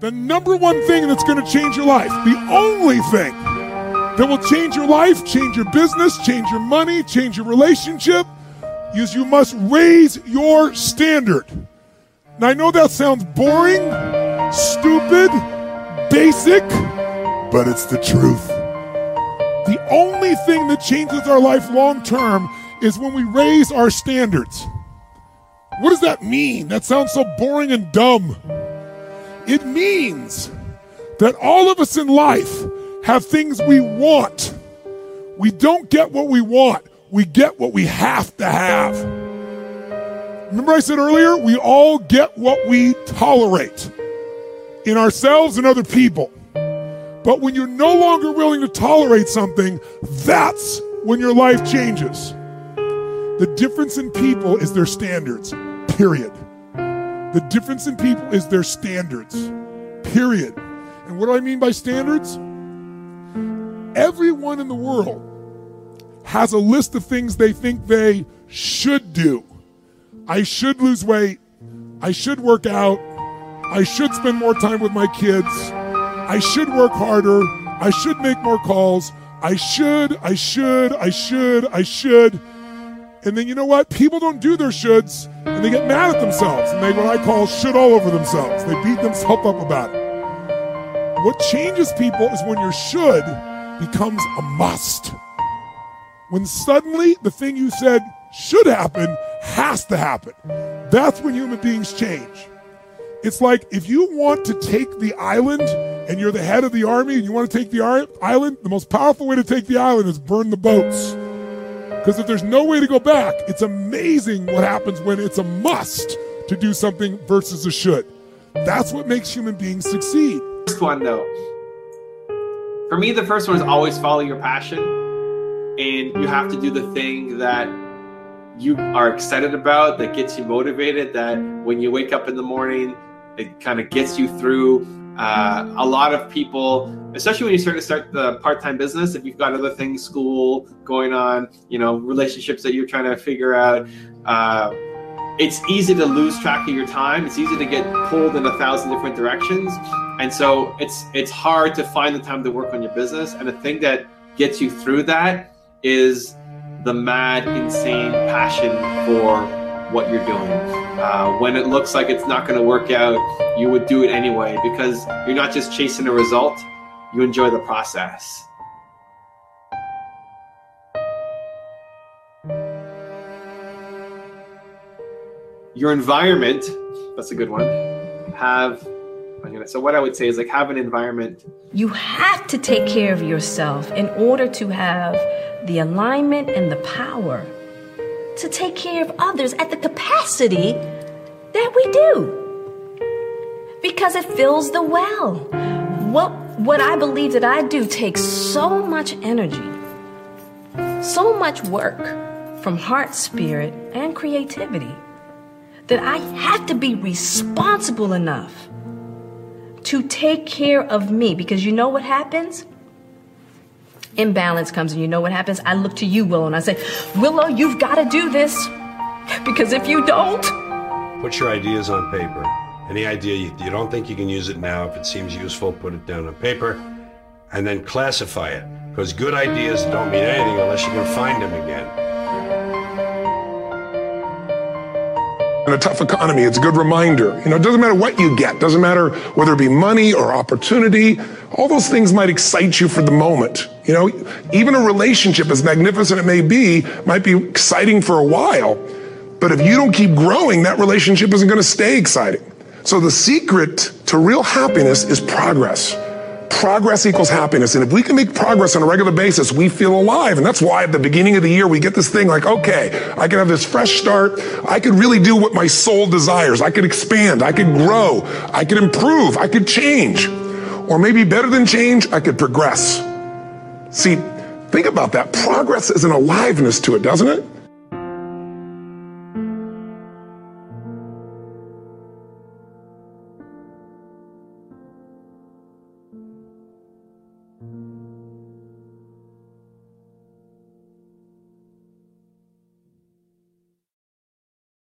The number one thing that's going to change your life, the only thing that will change your life, change your business, change your money, change your relationship, is you must raise your standard. Now, I know that sounds boring, stupid, basic, but it's the truth. The only thing that changes our life long term is when we raise our standards. What does that mean? That sounds so boring and dumb. It means that all of us in life have things we want. We don't get what we want, we get what we have to have. Remember, I said earlier, we all get what we tolerate in ourselves and other people. But when you're no longer willing to tolerate something, that's when your life changes. The difference in people is their standards, period. The difference in people is their standards, period. And what do I mean by standards? Everyone in the world has a list of things they think they should do. I should lose weight. I should work out. I should spend more time with my kids. I should work harder. I should make more calls. I should, I should, I should, I should. And then you know what? People don't do their shoulds and they get mad at themselves and they what I call should all over themselves. They beat themselves up about it. What changes people is when your should becomes a must. When suddenly the thing you said should happen has to happen. That's when human beings change. It's like if you want to take the island and you're the head of the army and you want to take the island, the most powerful way to take the island is burn the boats. Because if there's no way to go back, it's amazing what happens when it's a must to do something versus a should. That's what makes human beings succeed. First one, though. For me, the first one is always follow your passion. And you have to do the thing that you are excited about, that gets you motivated, that when you wake up in the morning, it kind of gets you through. Uh, a lot of people, especially when you start to start the part-time business, if you've got other things, school going on, you know, relationships that you're trying to figure out, uh, it's easy to lose track of your time. It's easy to get pulled in a thousand different directions, and so it's it's hard to find the time to work on your business. And the thing that gets you through that is the mad, insane passion for what you're doing. Uh, when it looks like it's not going to work out, you would do it anyway because you're not just chasing a result, you enjoy the process. Your environment, that's a good one. Have so what I would say is like have an environment. You have to take care of yourself in order to have the alignment and the power to take care of others at the capacity that we do. Because it fills the well. What what I believe that I do takes so much energy, so much work from heart, spirit, and creativity that I have to be responsible enough to take care of me because you know what happens? Imbalance comes and you know what happens? I look to you, Willow, and I say, Willow, you've got to do this because if you don't. Put your ideas on paper. Any idea you, you don't think you can use it now, if it seems useful, put it down on paper and then classify it because good ideas don't mean anything unless you can find them again. In a tough economy, it's a good reminder. You know, it doesn't matter what you get, doesn't matter whether it be money or opportunity. All those things might excite you for the moment. You know, even a relationship, as magnificent it may be, might be exciting for a while. But if you don't keep growing, that relationship isn't going to stay exciting. So the secret to real happiness is progress. Progress equals happiness. And if we can make progress on a regular basis, we feel alive. And that's why at the beginning of the year, we get this thing like, okay, I can have this fresh start. I could really do what my soul desires. I could expand. I could grow. I could improve. I could change. Or maybe better than change, I could progress. See, think about that. Progress is an aliveness to it, doesn't it?